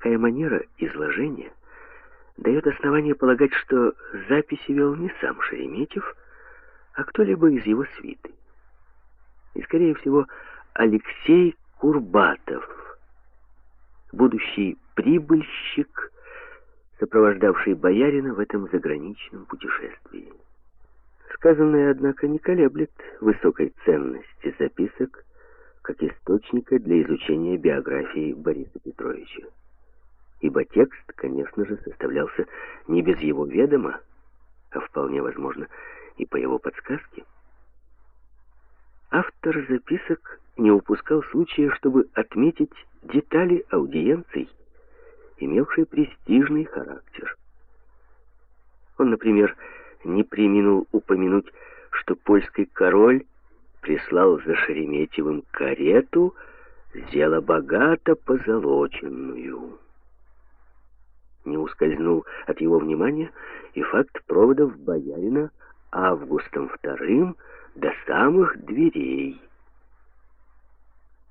Такая манера изложения дает основание полагать, что записи вел не сам Шереметьев, а кто-либо из его свиты. И, скорее всего, Алексей Курбатов, будущий прибыльщик, сопровождавший боярина в этом заграничном путешествии. Сказанное, однако, не колеблет высокой ценности записок как источника для изучения биографии Бориса Петровича. Ибо текст, конечно же, составлялся не без его ведома, а вполне возможно и по его подсказке. Автор записок не упускал случая, чтобы отметить детали аудиенций, имевшие престижный характер. Он, например, не преминул упомянуть, что польский король прислал за Шереметьевым карету, зело богато позолоченную. Не ускользнул от его внимания и факт проводов боярина Августом II до самых дверей.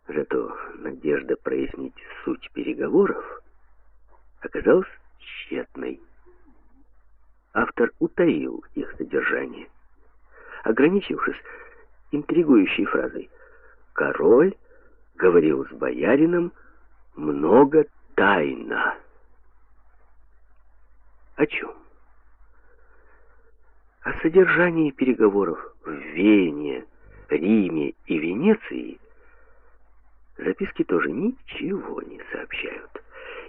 Зато надежда прояснить суть переговоров оказалась тщетной. Автор утаил их содержание, ограничившись интригующей фразой «Король говорил с боярином много тайна». О чем? О содержании переговоров в Вене, Риме и Венеции записки тоже ничего не сообщают.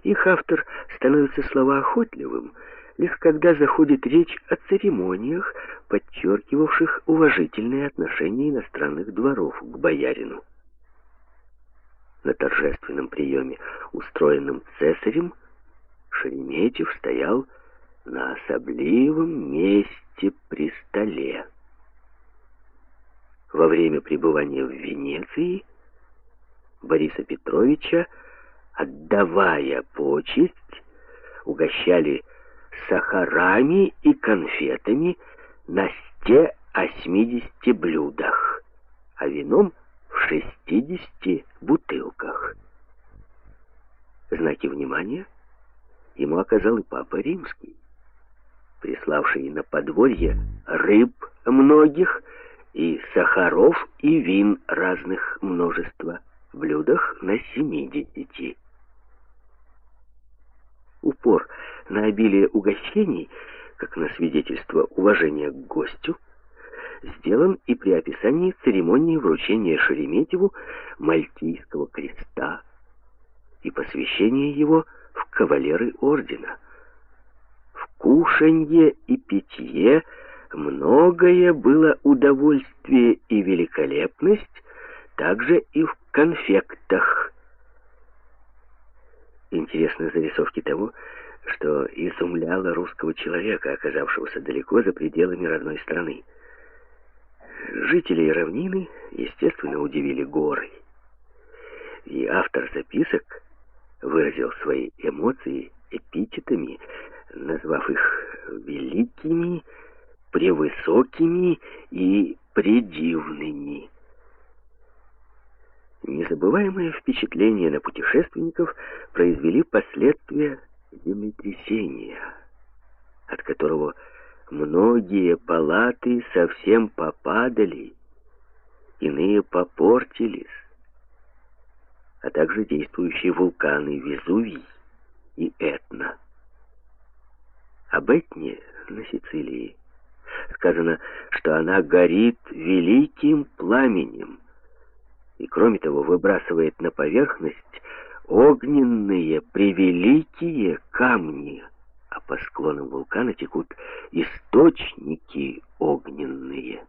Их автор становится словоохотливым, лишь когда заходит речь о церемониях, подчеркивавших уважительные отношения иностранных дворов к боярину. На торжественном приеме, устроенном цесарем, Шереметьев стоял на особливом месте при столе. Во время пребывания в Венеции Бориса Петровича, отдавая почесть, угощали сахарами и конфетами на 180 блюдах, а вином в 60 бутылках. Знаки внимания ему оказал и Папа Римский, приславший на подворье рыб многих и сахаров и вин разных множества, в блюдах на 70 упор на обилие угощений, как на свидетельство уважения к гостю, сделан и при описании церемонии вручения Шереметьеву Мальтийского креста и посвящения его в кавалеры ордена. Кушанье и питье многое было удовольствие и великолепность, также и в конфектах, Интересны зарисовки того, что изумляло русского человека, оказавшегося далеко за пределами родной страны. Жителей равнины, естественно, удивили горы. И автор записок выразил свои эмоции эпитетами, назвав их великими, превысокими и предивными. Незабываемое впечатление на путешественников произвели последствия землетрясения, от которого многие палаты совсем попадали, иные попортились, а также действующие вулканы Везувий и Этна. Об Этне на Сицилии сказано, что она горит великим пламенем, и, кроме того, выбрасывает на поверхность огненные превеликие камни, а по склонам вулкана текут источники огненные.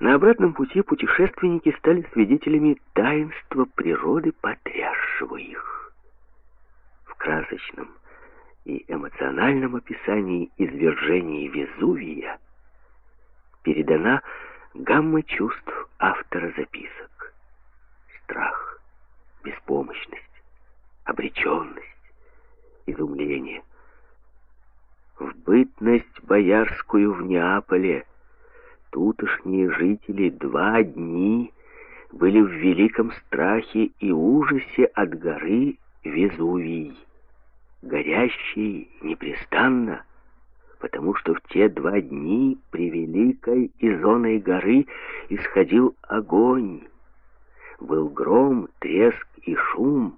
На обратном пути путешественники стали свидетелями таинства природы, потрясшего их. Красочном и эмоциональном описании извержений Везувия передана гамма чувств автора записок. Страх, беспомощность, обреченность, изумление. В бытность боярскую в Неаполе тутошние жители два дни были в великом страхе и ужасе от горы Везувий, горящей непрестанно, потому что в те два дни при великой и зоной горы исходил огонь. Был гром, треск и шум,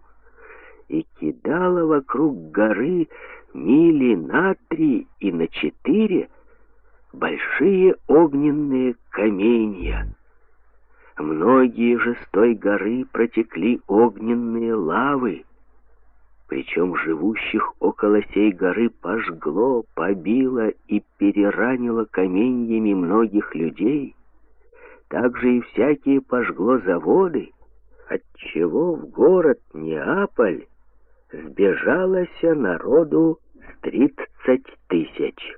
и кидало вокруг горы мили на три и на четыре большие огненные каменья. Многие же с той горы протекли огненные лавы, причем живущих около сей горы пожгло, побило и переранило каменьями многих людей, также и всякие пожгло заводы, отчего в город Неаполь сбежалося народу с тридцать тысяч.